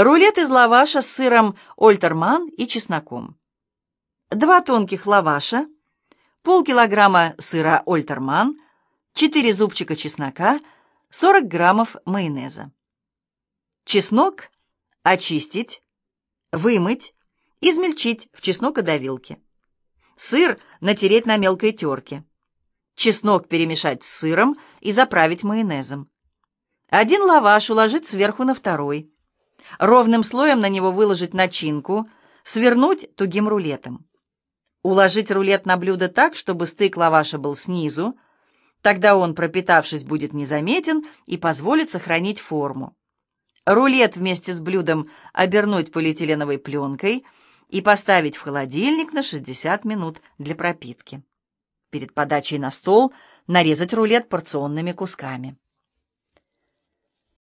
Рулет из лаваша с сыром ольтерман и чесноком. Два тонких лаваша, полкилограмма сыра ольтерман, 4 зубчика чеснока, 40 граммов майонеза. Чеснок очистить, вымыть, измельчить в чеснокодавилке. Сыр натереть на мелкой терке. Чеснок перемешать с сыром и заправить майонезом. Один лаваш уложить сверху на второй. Ровным слоем на него выложить начинку, свернуть тугим рулетом. Уложить рулет на блюдо так, чтобы стык лаваша был снизу, тогда он, пропитавшись, будет незаметен и позволит сохранить форму. Рулет вместе с блюдом обернуть полиэтиленовой пленкой и поставить в холодильник на 60 минут для пропитки. Перед подачей на стол нарезать рулет порционными кусками.